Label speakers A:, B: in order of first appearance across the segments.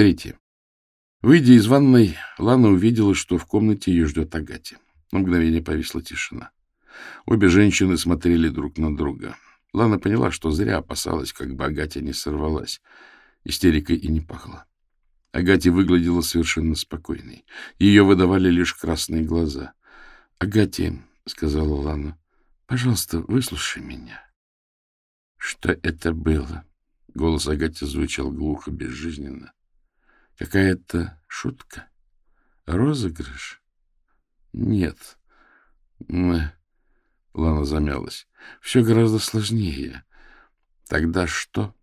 A: Третье. Выйдя из ванной, Лана увидела, что в комнате ее ждет Агати. На мгновение повисла тишина. Обе женщины смотрели друг на друга. Лана поняла, что зря опасалась, как бы Агатя не сорвалась. Истерикой и не пахло. Агатя выглядела совершенно спокойной. Ее выдавали лишь красные глаза. — Агатя, — сказала Лана, — пожалуйста, выслушай меня. — Что это было? Голос Агати звучал глухо, безжизненно. — Какая-то шутка? Розыгрыш? — Нет. Лана замялась. — Все гораздо сложнее. — Тогда что?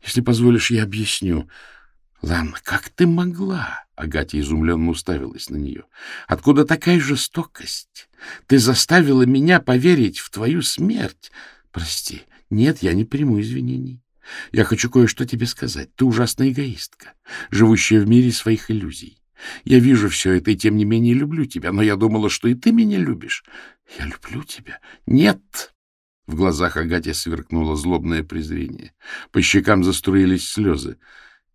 A: Если позволишь, я объясню. — Лана, как ты могла? Агатя изумленно уставилась на нее. — Откуда такая жестокость? Ты заставила меня поверить в твою смерть. Прости, нет, я не приму извинений. Я хочу кое-что тебе сказать. Ты ужасная эгоистка, живущая в мире своих иллюзий. Я вижу все это и, тем не менее, люблю тебя, но я думала, что и ты меня любишь. Я люблю тебя. Нет! В глазах Агати сверкнуло злобное презрение. По щекам заструились слезы.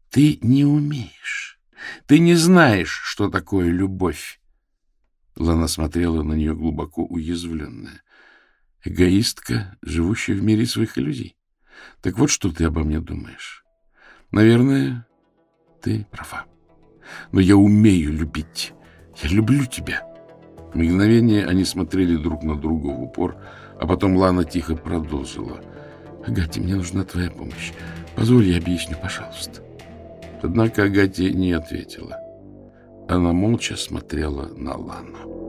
A: Ты не умеешь. Ты не знаешь, что такое любовь. Лана смотрела на нее глубоко уязвленная. Эгоистка, живущая в мире своих иллюзий. Так вот, что ты обо мне думаешь. Наверное, ты права. Но я умею любить. Я люблю тебя. Мгновение они смотрели друг на друга в упор, а потом Лана тихо продолжила. «Агати, мне нужна твоя помощь. Позволь, я объясню, пожалуйста». Однако Агати не ответила. Она молча смотрела на Лану.